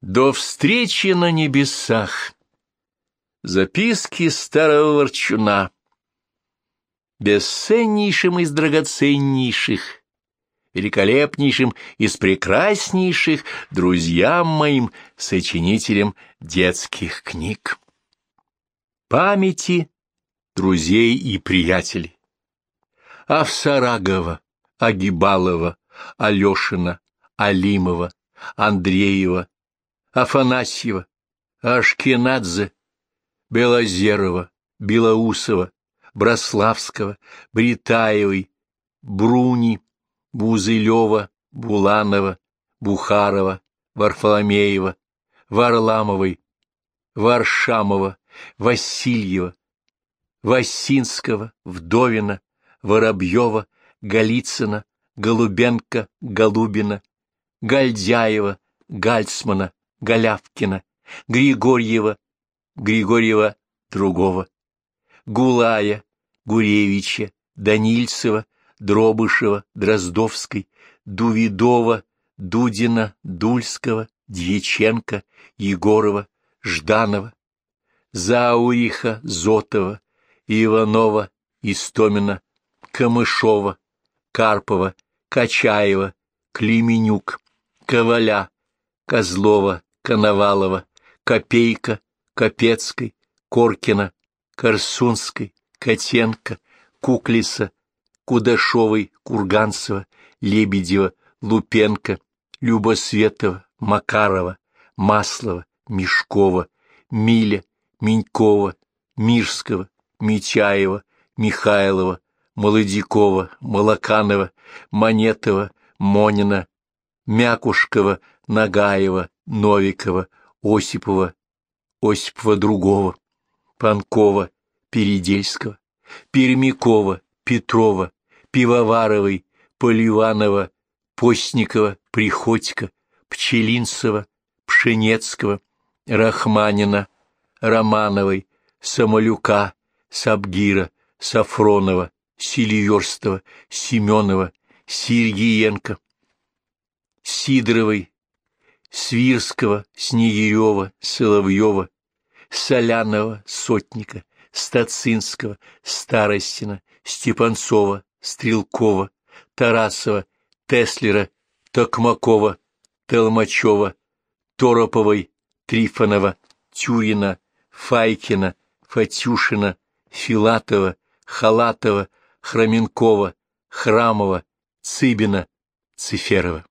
До встречи на небесах. Записки старого ворчуна. Бесценнейшим из драгоценнейших, великолепнейшим из прекраснейших друзьям моим, сочинителям детских книг. Памяти друзей и приятелей. Авсарагова, Агибалова, Алешина, Алимова, Андреева, Афанасьева, Ашкенадзе, Белозерова, Белоусова, Брославского, Бритаевой, Бруни, Бузылева, Буланова, Бухарова, Варфоломеева, Варламовой, Варшамова, Васильева, Васинского, Вдовина, Воробьева, Голицына, Голубенко, Голубина, Гальдяева, Гальцмана, Голявкина, Григорьева, Григорьева другого, Гулая, Гуревича, Данильцева, Дробышева, Дроздовской, Дувидова, Дудина, Дульского, Дьяченко, Егорова, Жданова, Зауриха, Зотова, Иванова, Истомина, Камышова, Карпова, Качаева, Клименюк, Коваля, Козлова, Коновалова, Копейка, Капецкой, Коркина, Корсунской, Котенко, Куклиса, Кудашовой, Курганцева, Лебедева, Лупенко, Любосветова, Макарова, Маслова, Мешкова, Миля, Минькова, Мирского, Мичаева, Михайлова, Молодякова, Молоканова, Монетова, Монина, Мякушкова, Нагаева, Новикова, Осипова, Осипова другого, Панкова, Передельского, Пермякова, Петрова, Пивоваровой, Поливанова, Постникова, Приходько, Пчелинцева, Пшенецкого, Рахманина, Романовой, Самолюка, Сабгира, Сафронова, Сильверстова, Семенова, Сергиенко, Сидоровой, Свирского, Снегирева, Соловьева, Солянова, Сотника, Стацинского, Старостина, Степанцова, Стрелкова, Тарасова, Теслера, Токмакова, Толмачева, Тороповой, Трифонова, Тюрина, Файкина, Фатюшина, Филатова, Халатова, Хроменкова, Храмова, Цыбина, Циферова.